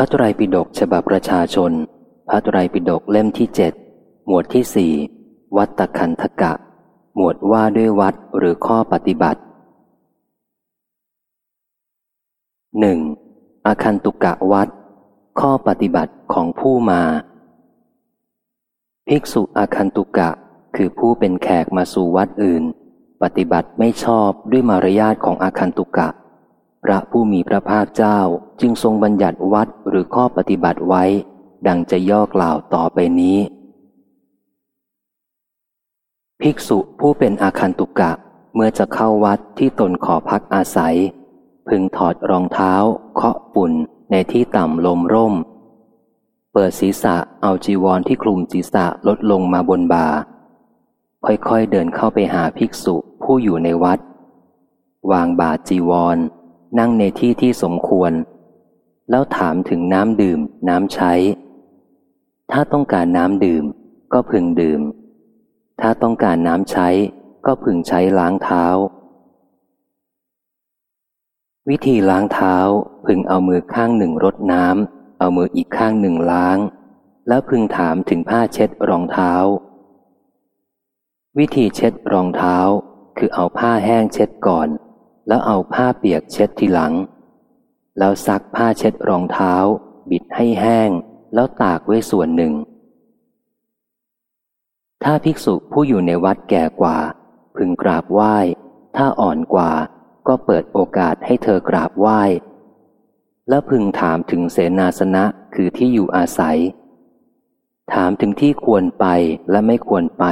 พระไตรปิฎกฉบับประชาชน พระไตรปิฎกเล่มที่เจ็ดหมวดที่สี่วัตคันธกะ หมวดว่าด้วยวัดหรือข้อปฏิบัติหนึ่งอาคันตุกะวัด ข้อปฏิบัติของผู้มา ภิกษุอาคันตุกะ คือผู้เป็นแขกมาสู่วัดอื่น ปฏิบัติไม่ชอบด้วยมารยาทของอาคันตุกะ พระผู้มีพระภาคเจ้าจึงทรงบัญญัติวัดหรือข้อปฏิบัติไว้ ดังจะย่อกล่าวต่อไปนี้ ภิกษุผู้เป็นอาคันตุกะเมื่อจะเข้าวัดที่ตนขอพักอาศัย พึงถอดรองเท้า เคาะปุ่นในที่ต่ำลมร่ม เปิดศีรษะเอาจีวรที่คลุมศีรษะลดลงมาบนบาค่อยๆเดินเข้าไปหาภิกษุผู้อยู่ในวัด วางบาจีวร นั่งในที่ที่สมควร แล้วถามถึงน้ำดื่ม น้ำใช้ ถ้าต้องการน้ำดื่ม ก็พึงดื่ม ถ้าต้องการน้ำใช้ ก็พึงใช้ล้างเท้า วิธีล้างเท้าพึงเอามือข้างหนึ่งรดน้ำเอามืออีกข้างหนึ่งล้าง แล้วพึงถามถึงผ้าเช็ดรองเท้า วิธีเช็ดรองเท้าคือเอาผ้าแห้งเช็ดก่อน แล้วเอาผ้าเปียกเช็ดทีหลัง แล้วซักผ้าเช็ดรองเท้า บิดให้แห้ง แล้วตากไว้ส่วนหนึ่ง ถ้าภิกษุผู้อยู่ในวัดแก่กว่า พึงกราบไหว้ ถ้าอ่อนกว่าก็เปิดโอกาสให้เธอกราบไหว้ แล้วพึงถามถึงเสนาสนะคือที่อยู่อาศัย ถามถึงที่ควรไปและไม่ควรไป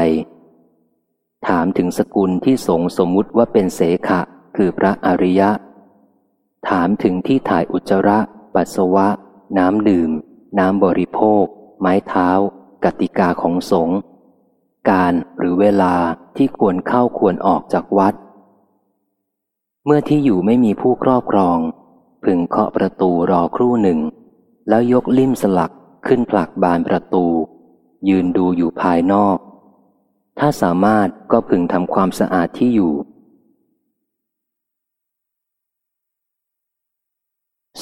ถามถึงสกุลที่สงสมมุติว่าเป็นเสขะ คือพระอริยะ ถามถึงที่ถ่ายอุจจาระ ปัสสาวะ น้ำดื่ม น้ำบริโภค ไม้เท้า กติกาของสงฆ์การหรือเวลาที่ควรเข้าควรออกจากวัด เมื่อที่อยู่ไม่มีผู้ครอบครอง พึงเคาะประตูรอครู่หนึ่ง แล้วยกลิ่มสลักขึ้นผลักบานประตู ยืนดูอยู่ภายนอก ถ้าสามารถก็พึงทำความสะอาดที่อยู่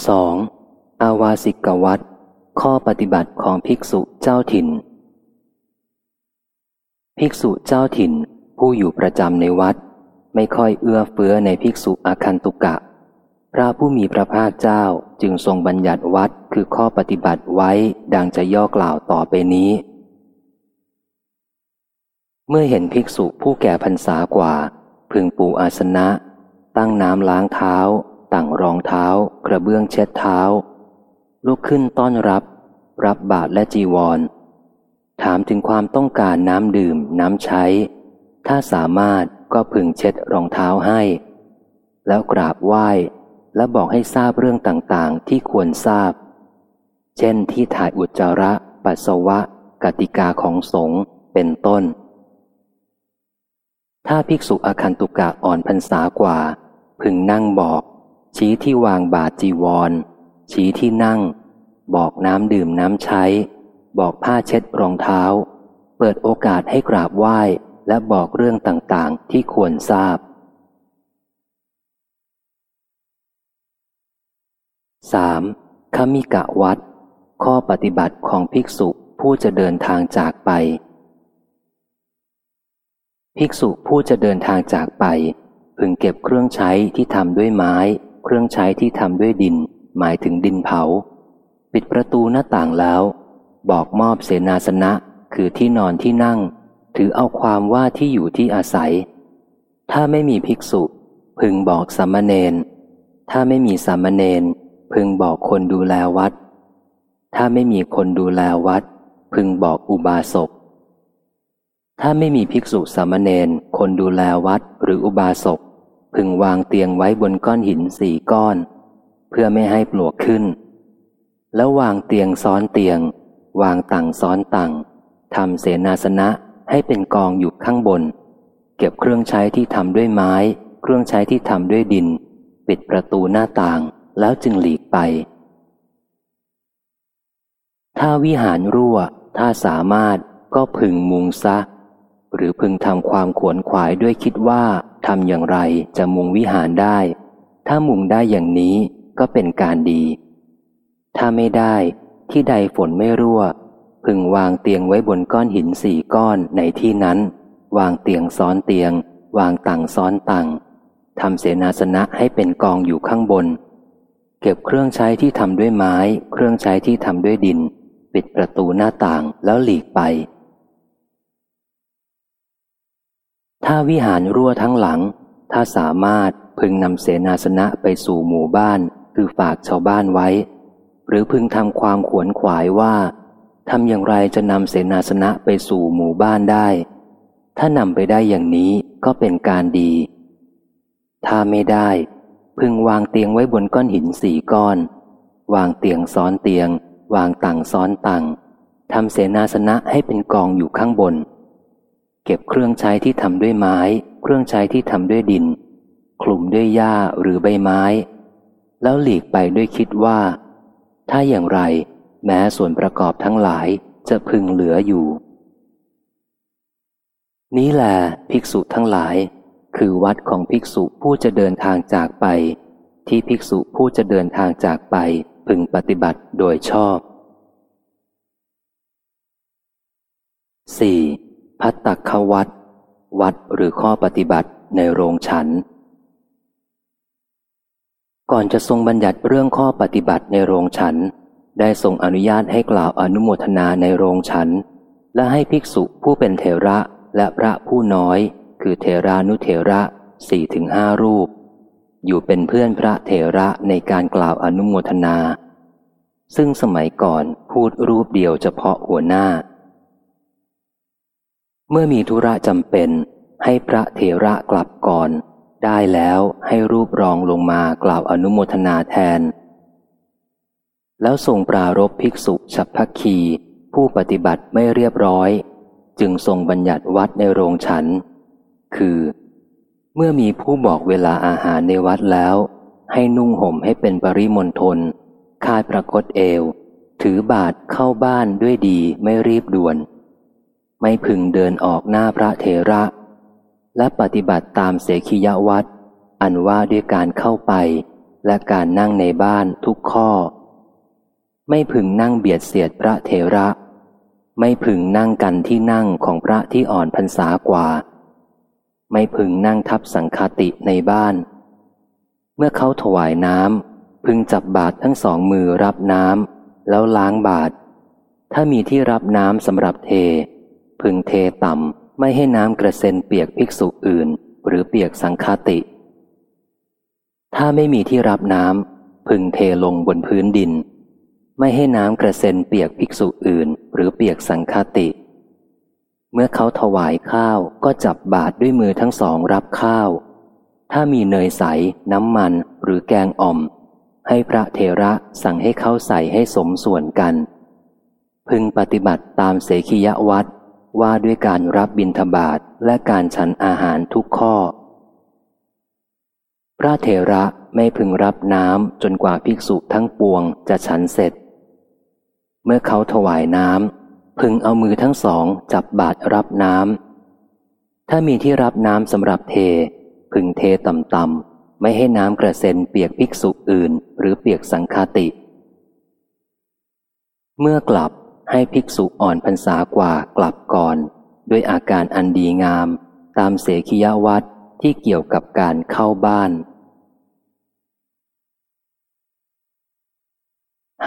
2. อาวาสิกวัตข้อปฏิบัติของภิกษุเจ้าถิ่น ภิกษุเจ้าถิ่น ผู้อยู่ประจำในวัด ไม่ค่อยเอื้อเฟื้อในภิกษุอาคันตุกะ พระผู้มีพระภาคเจ้าจึงทรงบัญญัติวัดคือข้อปฏิบัติไว้ดังจะย่อกล่าวต่อไปนี้ เมื่อเห็นภิกษุผู้แก่พรรษากว่า พึงปูอาสนะ ตั้งน้ำล้างเท้า ตั้งรองเท้า กระเบื้องเช็ดเท้า ลุกขึ้นต้อนรับ รับบาตรและจีวร ถามถึงความต้องการน้ำดื่ม น้ำใช้ ถ้าสามารถก็พึงเช็ดรองเท้าให้ แล้วกราบไหว้ และบอกให้ทราบเรื่องต่างๆ ที่ควรทราบ เช่นที่ถ่ายอุจจาระ ปัสสาวะ กติกาของสงฆ์เป็นต้น ถ้าภิกษุอาคันตุกะอ่อนพรรษากว่า พึงนั่งบอก ชี้ที่วางบาจีวร ชี้ที่นั่ง บอกน้ำดื่มน้ำใช้ บอกผ้าเช็ดรองเท้า เปิดโอกาสให้กราบไหว้และบอกเรื่องต่างๆ ที่ควรทราบ 3. ขมิกะวัด ข้อปฏิบัติของภิกษุผู้จะเดินทางจากไป ภิกษุผู้จะเดินทางจากไป พึงเก็บเครื่องใช้ที่ทำด้วยไม้ เครื่องใช้ที่ทำด้วยดิน หมายถึงดินเผา ปิดประตูหน้าต่างแล้ว บอกมอบเสนาสนะ คือที่นอนที่นั่ง ถือเอาความว่าที่อยู่ที่อาศัย ถ้าไม่มีภิกษุ พึงบอกสามเณรถ้าไม่มีสามเณรพึงบอกคนดูแลวัด ถ้าไม่มีคนดูแลวัด พึงบอกอุบาสก ถ้าไม่มีภิกษุสามเณรคนดูแลวัดหรืออุบาสก พึงวางเตียงไว้บนก้อนหินสี่ก้อน เพื่อไม่ให้ปลวกขึ้น แล้ววางเตียงซ้อนเตียง วางตังซ้อนตังทำเสนาสนะให้เป็นกองอยู่ข้างบน เก็บเครื่องใช้ที่ทำด้วยไม้ เครื่องใช้ที่ทำด้วยดิน ปิดประตูหน้าต่างแล้วจึงหลีกไป ถ้าวิหารรั่ว ถ้าสามารถก็พึงมุงซะ หรือพึงทำความขวนขวายด้วยคิดว่า ทำอย่างไรจะมุงวิหารได้ ถ้ามุงได้อย่างนี้ก็เป็นการดี ถ้าไม่ได้ที่ใดฝนไม่รั่ว พึงวางเตียงไว้บนก้อนหินสี่ก้อนในที่นั้น วางเตียงซ้อนเตียง วางตังซ้อนตังทำเสนาสนะให้เป็นกองอยู่ข้างบน เก็บเครื่องใช้ที่ทำด้วยไม้ เครื่องใช้ที่ทำด้วยดิน ปิดประตูหน้าต่างแล้วหลีกไป ถ้าวิหารรั่วทั้งหลัง ถ้าสามารถพึงนำเสนาสนะไปสู่หมู่บ้าน คือฝากชาวบ้านไว้ หรือพึงทำความขวนขวายว่าทำอย่างไรจะนำเสนาสนะไปสู่หมู่บ้านได้ ถ้านำไปได้อย่างนี้ก็เป็นการดี ถ้าไม่ได้ พึงวางเตียงไว้บนก้อนหินสี่ก้อน วางเตียงซ้อนเตียง วางตังซ้อนตังทำเสนาสนะให้เป็นกองอยู่ข้างบน เก็บเครื่องใช้ที่ทำด้วยไม้ เครื่องใช้ที่ทำด้วยดิน คลุมด้วยหญ้าหรือใบไม้ แล้วหลีกไปด้วยคิดว่า ถ้าอย่างไร แม้ส่วนประกอบทั้งหลายจะพึงเหลืออยู่ นี้แหละภิกษุทั้งหลาย คือวัดของภิกษุผู้จะเดินทางจากไป ที่ภิกษุผู้จะเดินทางจากไปพึงปฏิบัติโดยชอบ 4. พัตตควัดวัดหรือข้อปฏิบัติในโรงฉัน ก่อนจะทรงบัญญัติเรื่องข้อปฏิบัติในโรงฉัน ได้ทรงอนุญาตให้กล่าวอนุโมทนาในโรงฉัน และให้ภิกษุผู้เป็นเทระและพระผู้น้อย คือเทรานุเทระสี่ถึงห้ารูป อยู่เป็นเพื่อนพระเทระในการกล่าวอนุโมทนา ซึ่งสมัยก่อนพูดรูปเดียวเฉพาะหัวหน้า เมื่อมีธุระจำเป็น ให้พระเทระกลับก่อน ได้แล้วให้รูปรองลงมากล่าวอนุโมทนาแทน แล้วทรงปรารบภิกษุฉับพักคี ผู้ปฏิบัติไม่เรียบร้อย จึงทรงบัญญัติวัดในโรงฉัน คือ เมื่อมีผู้บอกเวลาอาหารในวัดแล้ว ให้นุ่งห่มให้เป็นปริมณฑลคายประกฏเอว ถือบาทเข้าบ้านด้วยดีไม่รีบด่วน ไม่พึงเดินออกหน้าพระเทระ และปฏิบัติตามเสขียวัดอันว่าด้วยการเข้าไปและการนั่งในบ้านทุกข้อ ไม่พึงนั่งเบียดเสียดพระเถระ ไม่พึงนั่งกันที่นั่งของพระที่อ่อนพรรษากว่า ไม่พึงนั่งทับสังคติในบ้าน เมื่อเขาถวายน้ำพึงจับบาตรทั้งสองมือรับน้ำแล้วล้างบาตรถ้ามีที่รับน้ำสำหรับเท พึงเทต่ำไม่ให้น้ำกระเซ็นเปียกภิกษุอื่น หรือเปียกสังคติ ถ้าไม่มีที่รับน้ำพึงเทลงบนพื้นดิน ไม่ให้น้ำกระเซ็นเปียกภิกษุอื่น หรือเปียกสังคติ เมื่อเขาถวายข้าวก็จับบาตรด้วยมือทั้งสองรับข้าว ถ้ามีเนยใส น้ำมันหรือแกงอ่อม ให้พระเทระสั่งให้เขาใส่ให้สมส่วนกันพึงปฏิบัติตามเสขียวัด ว่าด้วยการรับบิณฑบาตและการฉันอาหารทุกข้อ พระเทระไม่พึงรับน้ำจนกว่าภิกษุทั้งปวงจะฉันเสร็จ เมื่อเขาถวายน้ำพึงเอามือทั้งสองจับบาตรรับน้ำถ้ามีที่รับน้ำสำหรับเท พึงเทต่ำๆไม่ให้น้ำกระเซ็นเปียกภิกษุอื่น หรือเปียกสังคติ เมื่อกลับ ให้ภิกษุอ่อนพรรษากว่ากลับก่อน ด้วยอาการอันดีงาม ตามเสขียวัดที่เกี่ยวกับการเข้าบ้าน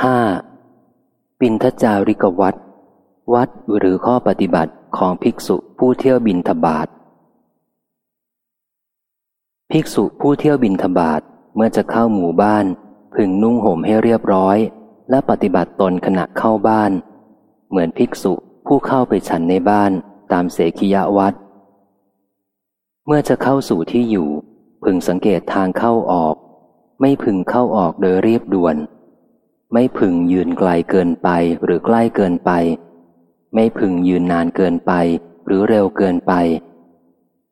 ห้าปินทจาริกวัดวัดหรือข้อปฏิบัติของภิกษุผู้เที่ยวบินทบาทภิกษุผู้เที่ยวบินทบาทเมื่อจะเข้าหมู่บ้าน พึงนุ่งห่มให้เรียบร้อย และปฏิบัติตนขณะเข้าบ้าน เหมือนภิกษุผู้เข้าไปฉันในบ้านตามเสขียวัด เมื่อจะเข้าสู่ที่อยู่ พึงสังเกตทางเข้าออก ไม่พึงเข้าออกโดยเรียบด่วน ไม่พึงยืนไกลเกินไปหรือใกล้เกินไป ไม่พึงยืนนานเกินไปหรือเร็วเกินไป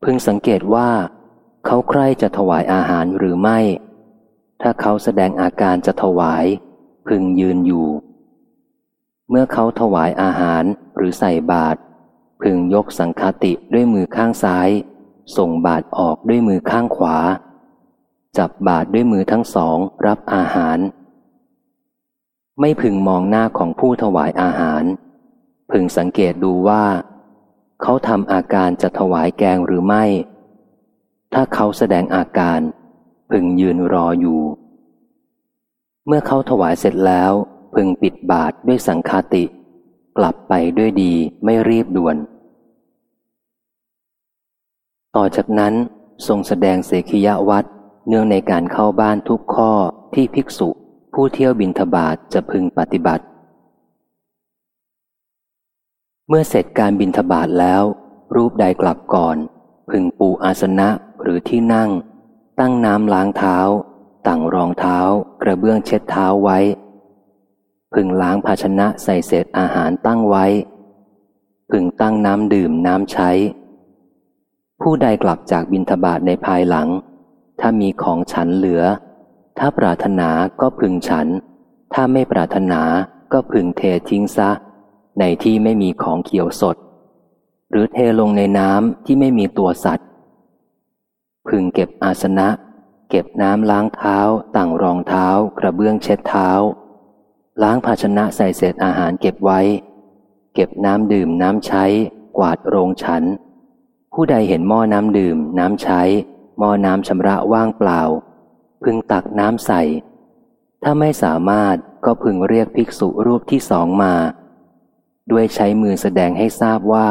พึงสังเกตว่า เขาใครจะถวายอาหารหรือไม่ ถ้าเขาแสดงอาการจะถวาย พึงยืนอยู่ เมื่อเขาถวายอาหารหรือใส่บาตรพึงยกสังคติด้วยมือข้างซ้าย ส่งบาตรออกด้วยมือข้างขวา จับบาตรด้วยมือทั้งสองรับอาหาร ไม่พึงมองหน้าของผู้ถวายอาหาร พึงสังเกตดูว่า เขาทำอาการจะถวายแกงหรือไม่ ถ้าเขาแสดงอาการ พึงยืนรออยู่ เมื่อเขาถวายเสร็จแล้ว พึงปิดบาทด้วยสังคาติ กลับไปด้วยดีไม่รีบด่วน ต่อจากนั้นทรงแสดงเสขียวัดเนื่องในการเข้าบ้านทุกข้อที่ภิกษุ ผู้เที่ยวบินทบาทจะพึงปฏิบัติ เมื่อเสร็จการบินทบาทแล้ว รูปใดกลับก่อน พึงปูอาสนะหรือที่นั่ง ตั้งน้ำล้างเท้าตั้งรองเท้า กระเบื้องเช็ดเท้าไว้ พึงล้างภาชนะใส่เศษอาหารตั้งไว้ พึงตั้งน้ำดื่มน้ำใช้ ผู้ใดกลับจากบินทบาทในภายหลัง ถ้ามีของฉันเหลือ ถ้าปรารถนาก็พึงฉัน ถ้าไม่ปรารถนาก็พึงเททิ้งซะ ในที่ไม่มีของเขียวสด หรือเทลงในน้ำที่ไม่มีตัวสัตว์ พึงเก็บอาสนะ เก็บน้ำล้างเท้า ต่างรองเท้ากระเบื้องเช็ดเท้า ล้างภาชนะใส่เศษอาหารเก็บไว้ เก็บน้ำดื่มน้ำใช้ กวาดโรงฉัน ผู้ใดเห็นหม้อน้ำดื่ม น้ำใช้ หม้อน้ำชำระว่างเปล่า พึงตักน้ำใส่ ถ้าไม่สามารถก็พึงเรียกภิกษุรูปที่สองมา ด้วยใช้มือแสดงให้ทราบว่า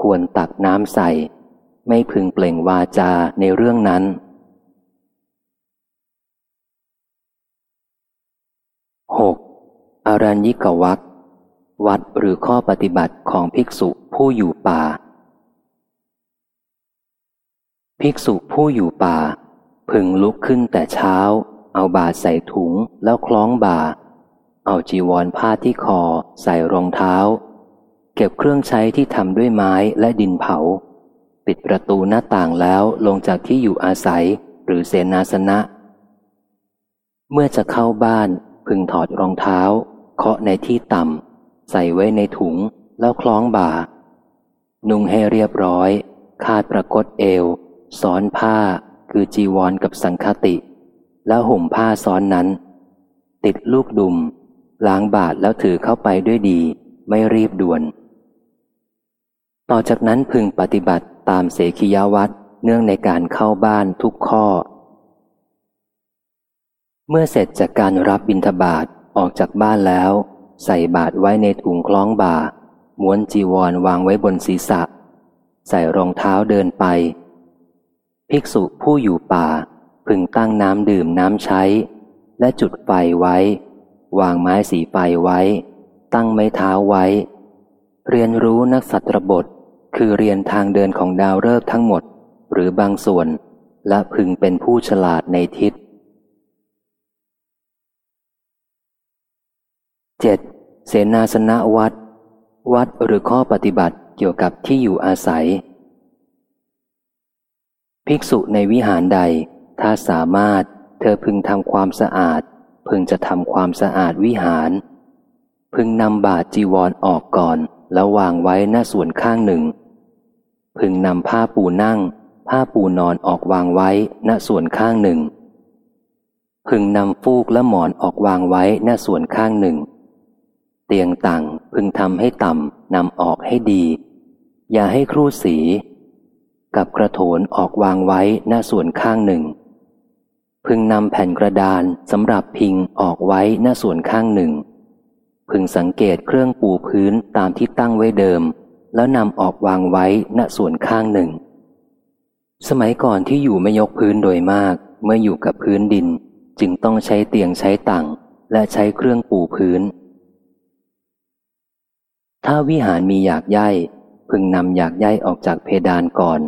ควรตักน้ำใส่ ไม่พึงเปล่งวาจาในเรื่องนั้น 6. อารัญญิกวักวัดหรือข้อปฏิบัติของภิกษุผู้อยู่ป่า ภิกษุผู้อยู่ป่า พึงลุกขึ้นแต่เช้า เอาบาใส่ถุงแล้วคล้องบา เอาจีวรผ้าที่คอ ใส่รองเท้า เก็บเครื่องใช้ที่ทำด้วยไม้และดินเผา ปิดประตูหน้าต่างแล้วลงจากที่อยู่อาศัยหรือเสนาสนะ เมื่อจะเข้าบ้านพึงถอดรองเท้า เคาะในที่ต่ำ ใส่ไว้ในถุงแล้วคล้องบานุ่งให้เรียบร้อย คาดประกฏเอวซ้อนผ้าคือจีวรกับสังคติ แล้วห่มผ้าซ้อนนั้น ติดลูกดุม ล้างบาทแล้วถือเข้าไปด้วยดี ไม่รีบด่วน ต่อจากนั้นพึงปฏิบัติตามเสขียวัตเนื่องในการเข้าบ้านทุกข้อ เมื่อเสร็จจากการรับบิณฑบาต ออกจากบ้านแล้ว ใส่บาทไว้ในถุงคล้องบ่า ม้วนจีวรวางไว้บนศีรษะ ใส่รองเท้าเดินไป ภิกษุผู้อยู่ป่า พึงตั้งน้ำดื่มน้ำใช้ และจุดไฟไว้ วางไม้สีไฟไว้ ตั้งไม้เท้าไว้ เรียนรู้นักสัตรบท คือเรียนทางเดินของดาวฤกษ์ทั้งหมด หรือบางส่วน และพึงเป็นผู้ฉลาดในทิศ 7. เสนาสนะวัด วัดหรือข้อปฏิบัติเกี่ยวกับที่อยู่อาศัย ภิกษุในวิหารใด ถ้าสามารถเธอพึงทำความสะอาด พึงจะทำความสะอาดวิหาร พึงนำบาทจีวรออกก่อน แล้ววางไว้หน้าส่วนข้างหนึ่ง พึงนำผ้าปูนั่ง ผ้าปูนอนออกวางไว้หน้าส่วนข้างหนึ่ง พึงนำฟูกและหมอนออกวางไว้หน้าส่วนข้างหนึ่ง เตียงต่างพึงทำให้ต่ำนำออกให้ดี อย่าให้ครูสี กับกระโถนออกวางไว้หน้าส่วนข้างหนึ่ง พึงนำแผ่นกระดานสำหรับพิงออกไว้หน้าส่วนข้างหนึ่ง พึงสังเกตเครื่องปูพื้นตามที่ตั้งไว้เดิม แล้วนำออกวางไว้ณส่วนข้างหนึ่ง สมัยก่อนที่อยู่ไม่ยกพื้นโดยมาก เมื่ออยู่กับพื้นดิน จึงต้องใช้เตียงใช้ตังและใช้เครื่องปูพื้น ถ้าวิหารมีอยากย่พึงนำอยากย่ออกจากเพดานก่อน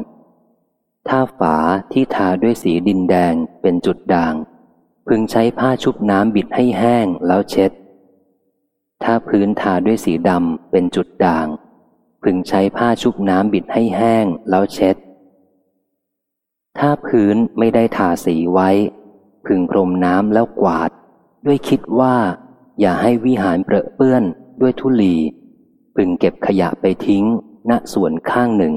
ถ้าฝาที่ทาด้วยสีดินแดงเป็นจุดด่าง พึงใช้ผ้าชุบน้ำบิดให้แห้งแล้วเช็ด ถ้าพื้นทาด้วยสีดำเป็นจุดด่าง พึงใช้ผ้าชุบน้ำบิดให้แห้งแล้วเช็ด ถ้าพื้นไม่ได้ทาสีไว้ พึงพรมน้ำแล้วกวาด ด้วยคิดว่า อย่าให้วิหารเปรอะเปื้อนด้วยทุลี พึงเก็บขยะไปทิ้ง ณส่วนข้างหนึ่ง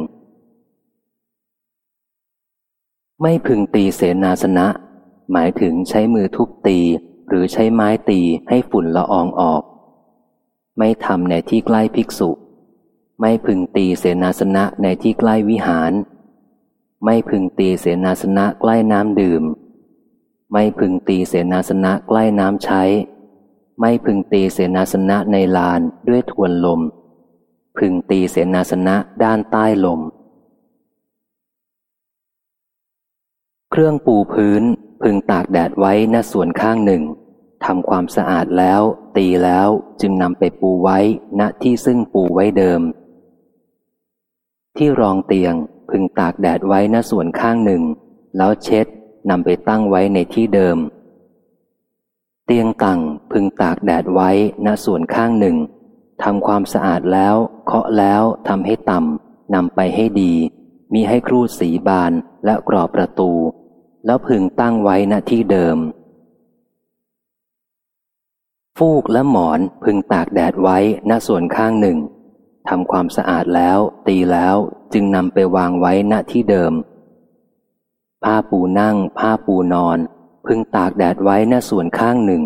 ไม่พึงตีเสนาสนะ หมายถึงใช้มือทุบตี หรือใช้ไม้ตีให้ฝุ่นละอองออก ไม่ทำในที่ใกล้ภิกษุ ไม่พึงตีเสนาสนะในที่ใกล้วิหาร ไม่พึงตีเสนาสนะใกล้น้ำดื่ม ไม่พึงตีเสนาสนะใกล้น้ำใช้ไม่พึงตีเสนาสนะในลานด้วยทวนลม พึงตีเสนาสนะด้านใต้ลม เครื่องปูพื้นพึงตากแดดไว้ณส่วนข้างหนึ่งทำความสะอาดแล้ว ตีแล้วจึงนำไปปูไว้ณที่ซึ่งปูไว้เดิม ที่รองเตียงพึงตากแดดไว้ณส่วนข้างหนึ่ง แล้วเช็ดนำไปตั้งไว้ในที่เดิม เตียงตั้งพึงตากแดดไว้ณส่วนข้างหนึ่ง ทำความสะอาดแล้ว เคาะแล้วทำให้ต่ำนำไปให้ดี มีให้ครูดสีบานและกรอบประตู แล้วพึงตั้งไว้ณที่เดิม ฟูกและหมอนพึงตากแดดไว้ณส่วนข้างหนึ่งทำความสะอาดแล้ว ตีแล้วจึงนำไปวางไว้ณที่เดิม ผ้าปูนั่ง ผ้าปูนอน พึงตากแดดไว้ณส่วนข้างหนึ่ง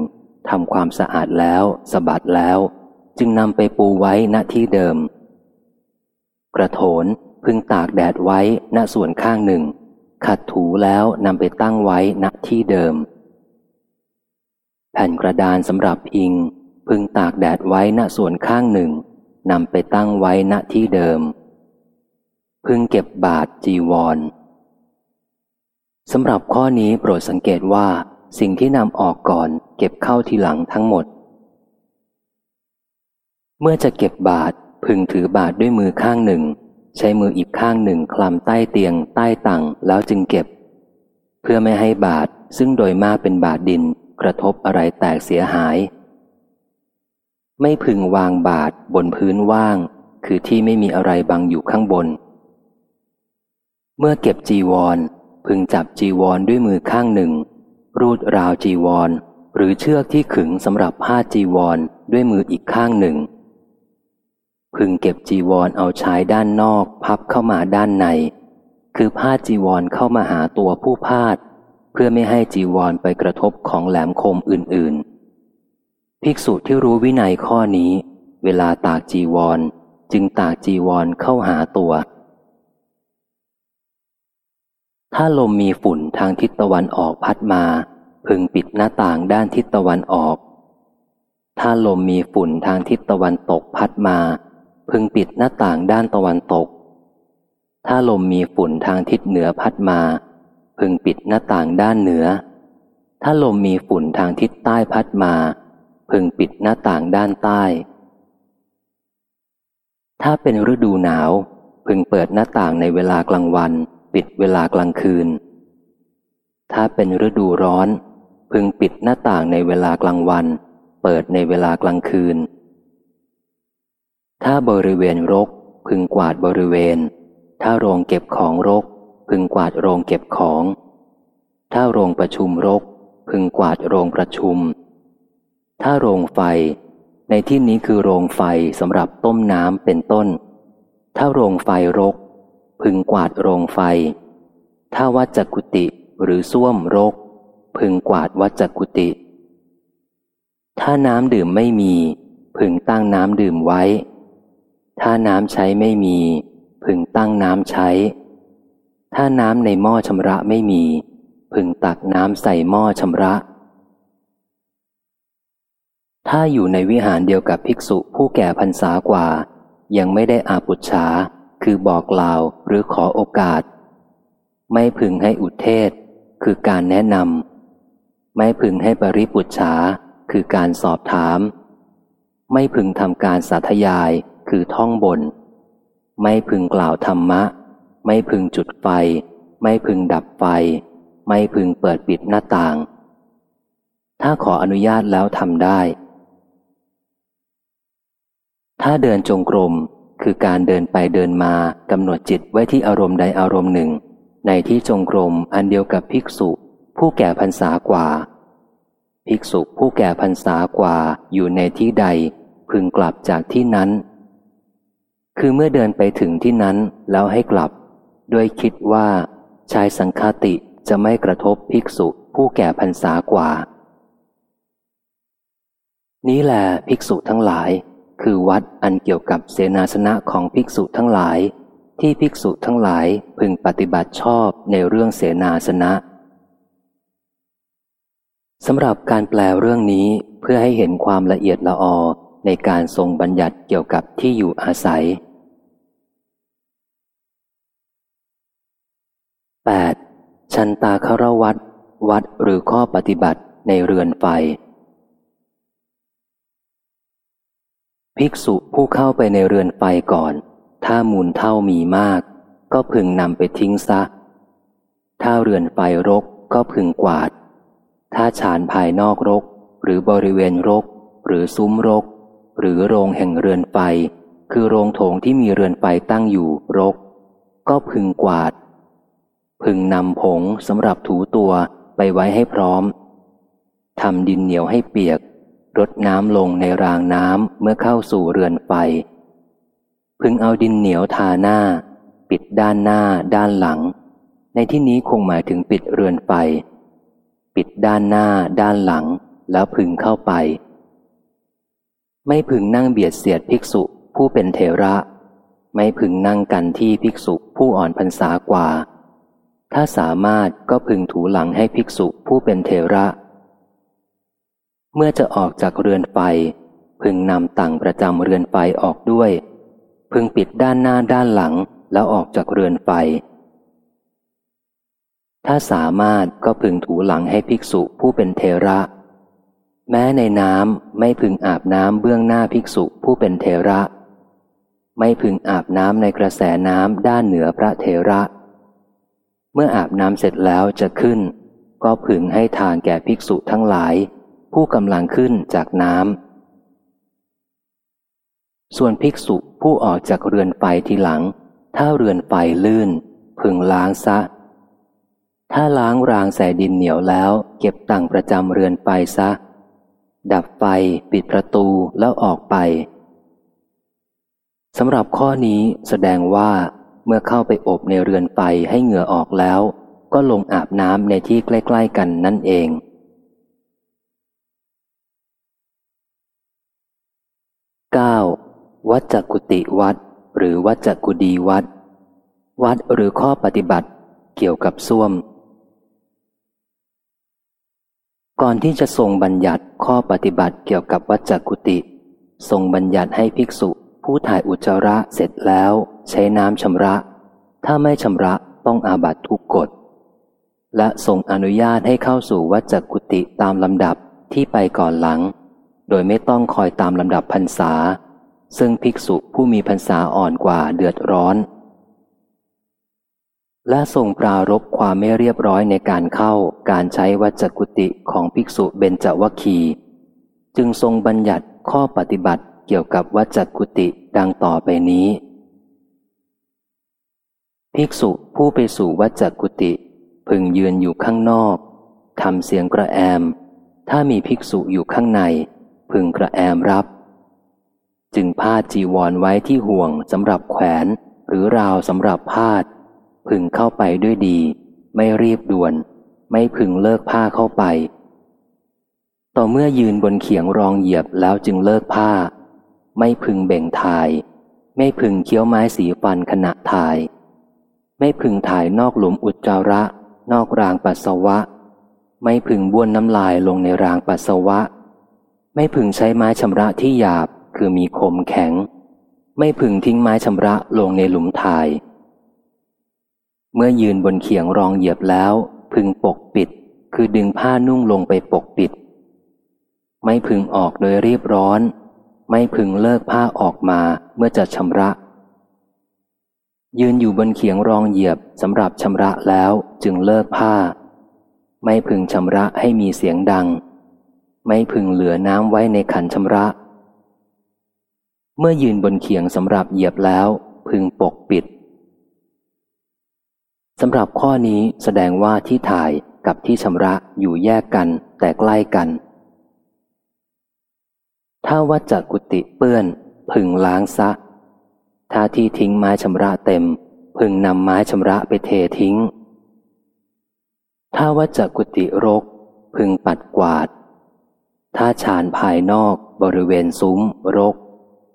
ทำความสะอาดแล้วสะบัดแล้ว จึงนำไปปูไว้ณที่เดิม กระโถนพึงตากแดดไว้ณส่วนข้างหนึ่ง ขัดถูแล้วนำไปตั้งไว้ณที่เดิม แผ่นกระดานสำหรับพิง พึงตากแดดไว้ณส่วนข้างหนึ่งนำไปตั้งไว้ณที่เดิม พึงเก็บบาทจีวรสำหรับข้อนี้โปรดสังเกตว่าสิ่งที่นำออกก่อนเก็บเข้าทีหลังทั้งหมด เมื่อจะเก็บบาทพึงถือบาทด้วยมือข้างหนึ่ง ใช้มืออีกข้างหนึ่งคลำใต้เตียง ใต้ตังแล้วจึงเก็บ เพื่อไม่ให้บาทซึ่งโดยมากเป็นบาทดิน กระทบอะไรแตกเสียหาย ไม่พึงวางบาทบนพื้นว่าง คือที่ไม่มีอะไรบังอยู่ข้างบน เมื่อเก็บจีวร พึงจับจีวรด้วยมือข้างหนึ่ง รูดราวจีวร หรือเชือกที่ขึงสำหรับผ้าจีวรด้วยมืออีกข้างหนึ่ง พึงเก็บจีวรเอาชายด้านนอก พับเข้ามาด้านใน คือผ้าจีวรเข้ามาหาตัวผู้พาด เพื่อไม่ให้จีวรไปกระทบของแหลมคมอื่นๆ ภิกษุที่รู้วินัยข้อนี้ เวลาตากจีวรจึงตากจีวรเข้าหาตัว ถ้าลมมีฝุ่นทางทิศตะวันออกพัดมา พึงปิดหน้าต่างด้านทิศตะวันออก ถ้าลมมีฝุ่นทางทิศตะวันตกพัดมา พึงปิดหน้าต่างด้านตะวันตก ถ้าลมมีฝุ่นทางทิศเหนือพัดมา พึงปิดหน้าต่างด้านเหนือ ถ้าลมมีฝุ่นทางทิศใต้พัดมา พึงปิดหน้าต่างด้านใต้ ถ้าเป็นฤดูหนาว พึงเปิดหน้าต่างในเวลากลางวัน ปิดเวลากลางคืน ถ้าเป็นฤดูร้อน พึงปิดหน้าต่างในเวลากลางวัน เปิดในเวลากลางคืน ถ้าบริเวณรก พึงกวาดบริเวณ ถ้าโรงเก็บของรก พึงกวาดโรงเก็บของ ถ้าโรงประชุมรก พึงกวาดโรงประชุม ถ้าโรงไฟ ในที่นี้คือโรงไฟสำหรับต้มน้ำเป็นต้น ถ้าโรงไฟรก พึงกวาดโรงไฟ ถ้าวัจกุติหรือส้วมรก พึงกวาดวัจกุติ ถ้าน้ำดื่มไม่มี พึงตั้งน้ำดื่มไว้ ถ้าน้ำใช้ไม่มี พึงตั้งน้ำใช้ ถ้าน้ำในหม้อชำระไม่มี พึงตักน้ำใส่หม้อชำระ ถ้าอยู่ในวิหารเดียวกับภิกษุผู้แก่พรรษากว่า ยังไม่ได้อาปุชาคือบอกกล่าวหรือขอโอกาส ไม่พึงให้อุเทศ คือการแนะนำไม่พึงให้ปริปุชาคือการสอบถาม ไม่พึงทำการสาธยาย คือท่องบน ไม่พึงกล่าวธรรมะ ไม่พึงจุดไฟ ไม่พึงดับไฟ ไม่พึงเปิดปิดหน้าต่าง ถ้าขออนุญาตแล้วทำได้ ถ้าเดินจงกรมคือการเดินไปเดินมากำหนดจิตไว้ที่อารมณ์ใดอารมณ์หนึ่ง ในที่จงกรมอันเดียวกับภิกษุผู้แก่พรรษากว่า ภิกษุผู้แก่พรรษากว่าอยู่ในที่ใดพึงกลับจากที่นั้น คือเมื่อเดินไปถึงที่นั้นแล้วให้กลับ ด้วยคิดว่า ชายสังคติจะไม่กระทบภิกษุผู้แก่พรรษากว่า นี้แหละภิกษุทั้งหลาย คือวัดอันเกี่ยวกับเสนาสนะของภิกษุทั้งหลาย ที่ภิกษุทั้งหลายพึงปฏิบัติชอบในเรื่องเสนาสนะสำหรับการแปลเรื่องนี้เพื่อให้เห็นความละเอียดละออในการทรงบัญญัติเกี่ยวกับที่อยู่อาศัย 8. ชันตาคารวัดวัดหรือข้อปฏิบัติในเรือนไฟ ภิกษุผู้เข้าไปในเรือนไฟก่อน ถ้ามูลเท่ามีมาก ก็พึงนำไปทิ้งซะ ถ้าเรือนไฟรกก็พึงกวาด ถ้าฉานภายนอกรก หรือบริเวณรก หรือซุ้มรก หรือโรงแห่งเรือนไฟ คือโรงโถงที่มีเรือนไฟตั้งอยู่รก ก็พึงกวาด พึงนำผงสำหรับถูตัวไปไว้ให้พร้อมทำดินเหนียวให้เปียก รดน้ำลงในรางน้ำเมื่อเข้าสู่เรือนไฟ พึงเอาดินเหนียวทาหน้า ปิดด้านหน้าด้านหลัง ในที่นี้คงหมายถึงปิดเรือนไฟ ปิดด้านหน้าด้านหลัง แล้วพึงเข้าไป ไม่พึงนั่งเบียดเสียดภิกษุผู้เป็นเทระ ไม่พึงนั่งกันที่ภิกษุผู้อ่อนพรรษากว่า ถ้าสามารถก็พึงถูหลังให้ภิกษุผู้เป็นเทระ เมื่อจะออกจากเรือนไฟ พึงนำต่างประจำเรือนไฟออกด้วย พึงปิดด้านหน้าด้านหลังแล้วออกจากเรือนไฟ ถ้าสามารถก็พึงถูหลังให้ภิกษุผู้เป็นเทระ แม้ในน้ำไม่พึงอาบน้ำเบื้องหน้าภิกษุผู้เป็นเทระ ไม่พึงอาบน้ำในกระแสน้ำด้านเหนือพระเทระเเมื่ออาบน้ำเสร็จแล้วจะขึ้น ก็พึงให้ทานแก่ภิกษุทั้งหลาย ผู้กำลังขึ้นจากน้ำส่วนภิกษุผู้ออกจากเรือนไฟทีหลัง ถ้าเรือนไฟลื่น พึงล้างซะ ถ้าล้างรางใส่ดินเหนียวแล้ว เก็บตังประจำเรือนไฟซะ ดับไฟปิดประตูแล้วออกไปสำหรับข้อนี้แสดงว่า เมื่อเข้าไปอบในเรือนไฟให้เหงื่อออกแล้ว ก็ลงอาบน้ำในที่ใกล้ ๆ กันนั่นเอง 9. วัดจักุติวัด หรือวัดจักุดีวัด วัดหรือข้อปฏิบัติ เกี่ยวกับส้วม ก่อนที่จะทรงบัญญัติข้อปฏิบัติเกี่ยวกับวัดจักุติ ทรงบัญญัติให้ภิกษุผู้ถ่ายอุจจาระเสร็จแล้ว ใช้น้ำชำระ ถ้าไม่ชำระต้องอาบัตทุกกฎ และทรงอนุญาตให้เข้าสู่วัจกุติตามลำดับที่ไปก่อนหลัง โดยไม่ต้องคอยตามลำดับพรรษา ซึ่งภิกษุผู้มีพรรษาอ่อนกว่าเดือดร้อน และทรงปรารบความไม่เรียบร้อยในการเข้าการใช้วัจกุติของภิกษุเบญจวัคคีจึงทรงบัญญัติข้อปฏิบัติเกี่ยวกับวัจกุติดังต่อไปนี้ ภิกษุผู้ไปสู่วัจกุติ พึงยืนอยู่ข้างนอก ทำเสียงกระแอม ถ้ามีภิกษุอยู่ข้างใน พึงกระแอมรับ จึงพาดจีวรไว้ที่ห่วงสำหรับแขวน หรือราวสำหรับพาด พึงเข้าไปด้วยดี ไม่รีบด่วน ไม่พึงเลิกผ้าเข้าไป ต่อเมื่อยืนบนเขียงรองเหยียบแล้วจึงเลิกผ้า ไม่พึงเบ่งถ่าย ไม่พึงเคี้ยวไม้สีฟันขณะถ่าย ไม่พึงถ่ายนอกหลุมอุจจาระ นอกรางปัสสาวะ ไม่พึงบ้วนน้ำลายลงในรางปัสสาวะ ไม่พึงใช้ไม้ชำระที่หยาบคือมีคมแข็ง ไม่พึงทิ้งไม้ชำระลงในหลุมถ่าย เมื่อยืนบนเขียงรองเหยียบแล้ว พึงปกปิด คือดึงผ้านุ่งลงไปปกปิด ไม่พึงออกโดยรีบร้อน ไม่พึงเลิกผ้าออกมาเมื่อจะชำระ ยืนอยู่บนเขียงรองเหยียบสำหรับชำระแล้วจึงเลิกผ้า ไม่พึงชำระให้มีเสียงดัง ไม่พึงเหลือน้ำไว้ในขันชำระ เมื่อยืนบนเขียงสำหรับเหยียบแล้ว พึงปกปิดสำหรับข้อนี้แสดงว่าที่ถ่ายกับที่ชำระอยู่แยกกันแต่ใกล้กัน ถ้าวัดจากกุฏิเปื้อน พึงล้างซะ ถ้าที่ทิ้งไม้ชำระเต็ม พึงนำไม้ชำระไปเททิ้ง ถ้าวัจากกุฏิรก พึงปัดกวาด ถ้าชานภายนอกบริเวณซุ้มรก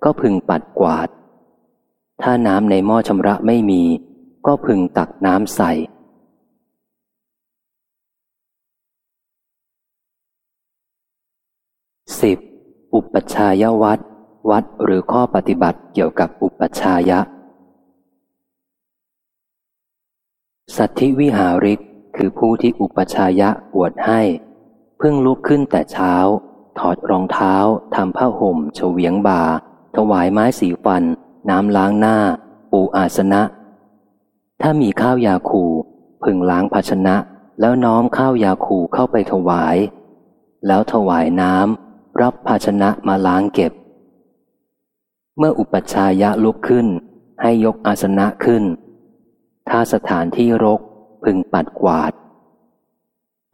ก็พึงปัดกวาด ถ้าน้ำในหม้อชำระไม่มี ก็พึงตักน้ำใส่สิบอุปชายวัด วัดหรือข้อปฏิบัติเกี่ยวกับอุปัชฌายะ สัตธิวิหาริกคือผู้ที่อุปชายะบวดให้ เพิ่งลุกขึ้นแต่เช้า ถอดรองเท้าทำผ้าห่มเฉวียงบา ถวายไม้สีฟัน น้ำล้างหน้า ปูอาสนะ ถ้ามีข้าวยาคูพึงล้างภาชนะ แล้วน้อมข้าวยาคูเข้าไปถวาย แล้วถวายน้ำรับภาชนะมาล้างเก็บ เมื่ออุปชายะลุกขึ้น ให้ยกอาสนะขึ้น ถ้าสถานที่รกพึงปัดกวาด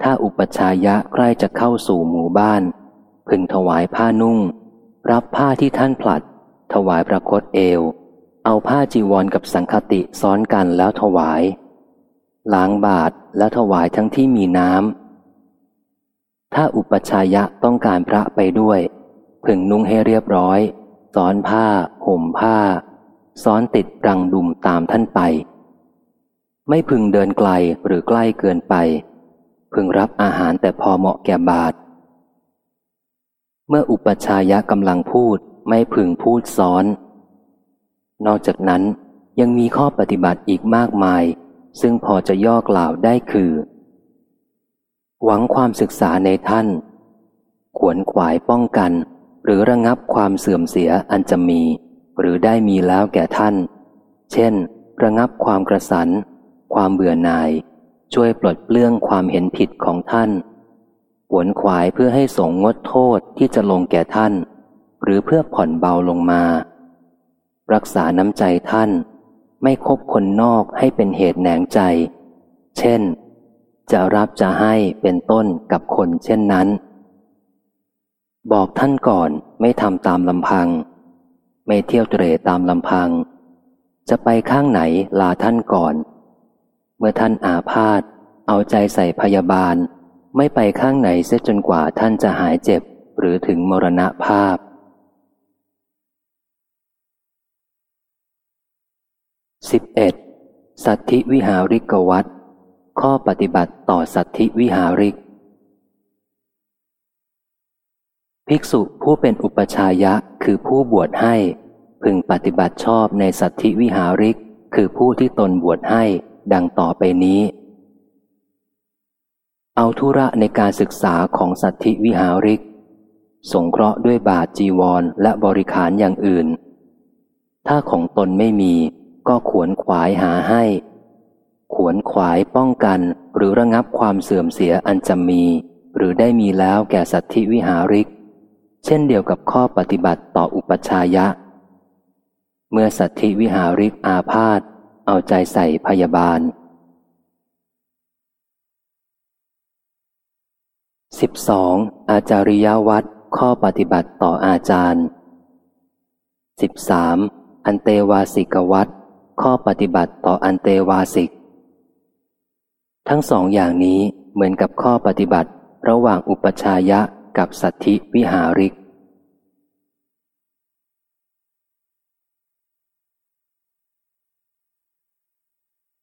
ถ้าอุปชายะใกล้จะเข้าสู่หมู่บ้าน พึงถวายผ้านุ่ง รับผ้าที่ท่านผลัด ถวายประคตเอว เอาผ้าจีวรกับสังคติซ้อนกันแล้วถวาย ล้างบาทแล้วถวายทั้งที่มีน้ำถ้าอุปชายะต้องการพระไปด้วย พึงนุ่งให้เรียบร้อย ซ้อนผ้า ห่มผ้า ซ้อนติดรังดุมตามท่านไป ไม่พึงเดินไกลหรือใกล้เกินไป พึงรับอาหารแต่พอเหมาะแก่บาท เมื่ออุปชายะกำลังพูดไม่พึงพูดซ้อน นอกจากนั้นยังมีข้อปฏิบัติอีกมากมาย ซึ่งพอจะย่อกล่าวได้คือ หวังความศึกษาในท่าน ขวนขวายป้องกัน หรือระงับความเสื่อมเสียอันจะมี หรือได้มีแล้วแก่ท่าน เช่น ระงับความกระสัน ความเบื่อหน่าย ช่วยปลดเปลื้องความเห็นผิดของท่านหวนขวายเพื่อให้สงงดโทษที่จะลงแก่ท่าน หรือเพื่อผ่อนเบาลงมา รักษาน้ำใจท่าน ไม่คบคนนอกให้เป็นเหตุแหนงใจ เช่น จะรับจะให้เป็นต้นกับคนเช่นนั้น บอกท่านก่อนไม่ทำตามลำพัง ไม่เที่ยวเตรตามลำพัง จะไปข้างไหนลาท่านก่อน เมื่อท่านอาพาธเอาใจใส่พยาบาล ไม่ไปข้างไหนเสียจนกว่าท่านจะหายเจ็บหรือถึงมรณภาพ 11. สัตธิวิหาริกวัตข้อปฏิบัติต่อสัตธิวิหาริก ภิกษุผู้เป็นอุปชายะคือผู้บวชให้ พึงปฏิบัติชอบในสัตธิวิหาริก คือผู้ที่ตนบวชให้ดังต่อไปนี้ เอาธุระในการศึกษาของสัตธิวิหาริก สงเคราะห์ด้วยบาทจีวรและบริขารอย่างอื่น ถ้าของตนไม่มีก็ขวนขวายหาให้ ขวนขวายป้องกันหรือระงับความเสื่อมเสียอันจะมี หรือได้มีแล้วแก่สัตธิวิหาริก เช่นเดียวกับข้อปฏิบัติต่ออุปชายะ เมื่อสัตธิวิหาริกอาพาธเอาใจใส่พยาบาล 12. อาจาริยวัดข้อปฏิบัติต่ออาจารย์ 13. อันเตวาสิกวัดข้อปฏิบัติต่ออันเตวาสิก ทั้งสองอย่างนี้เหมือนกับข้อปฏิบัติระหว่างอุปชายะ กับสัตธิวิหาริก